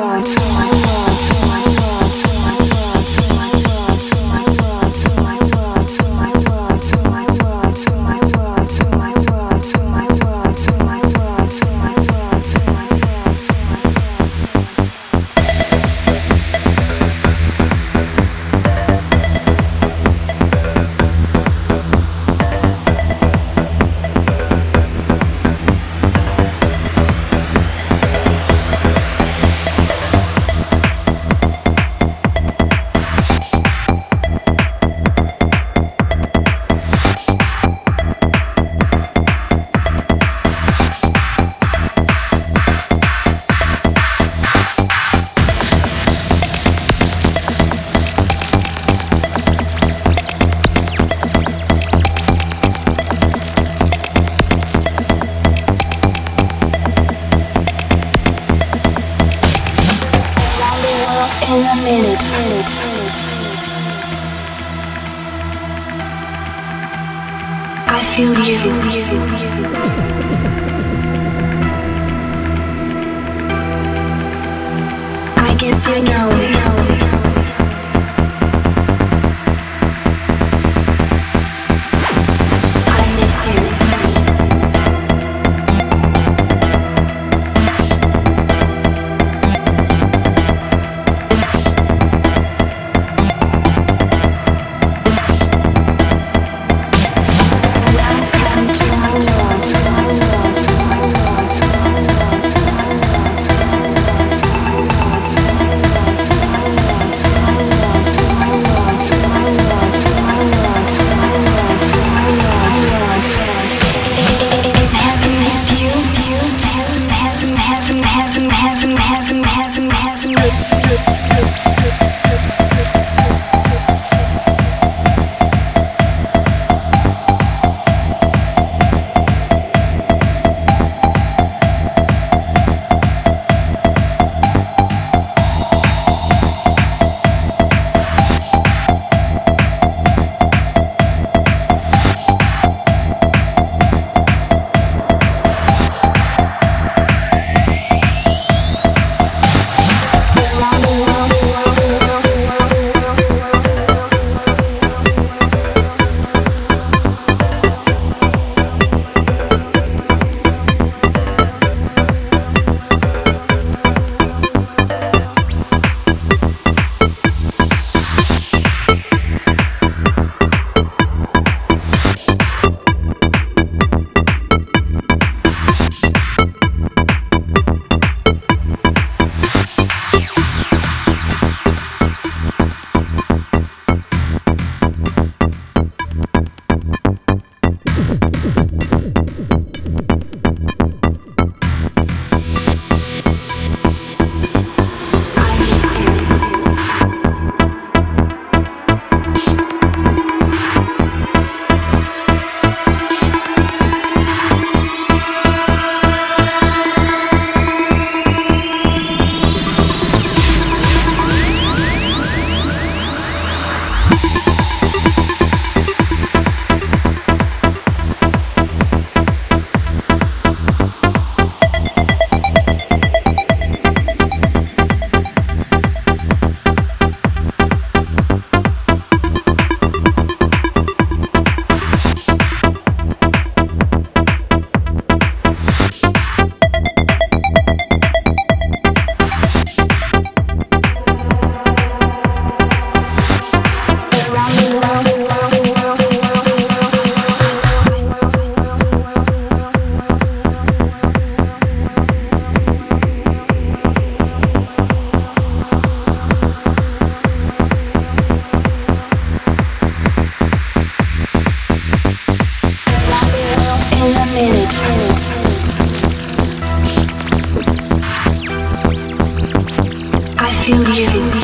world. in a minute. I feel you. I guess you know. heaven, heaven, heaven, heaven. feel you.